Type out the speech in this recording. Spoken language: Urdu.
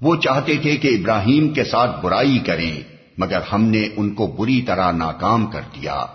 وہ چاہتے تھے کہ ابراہیم کے ساتھ برائی کریں، مگر ہم نے ان کو بری طرح ناکام کر دیا۔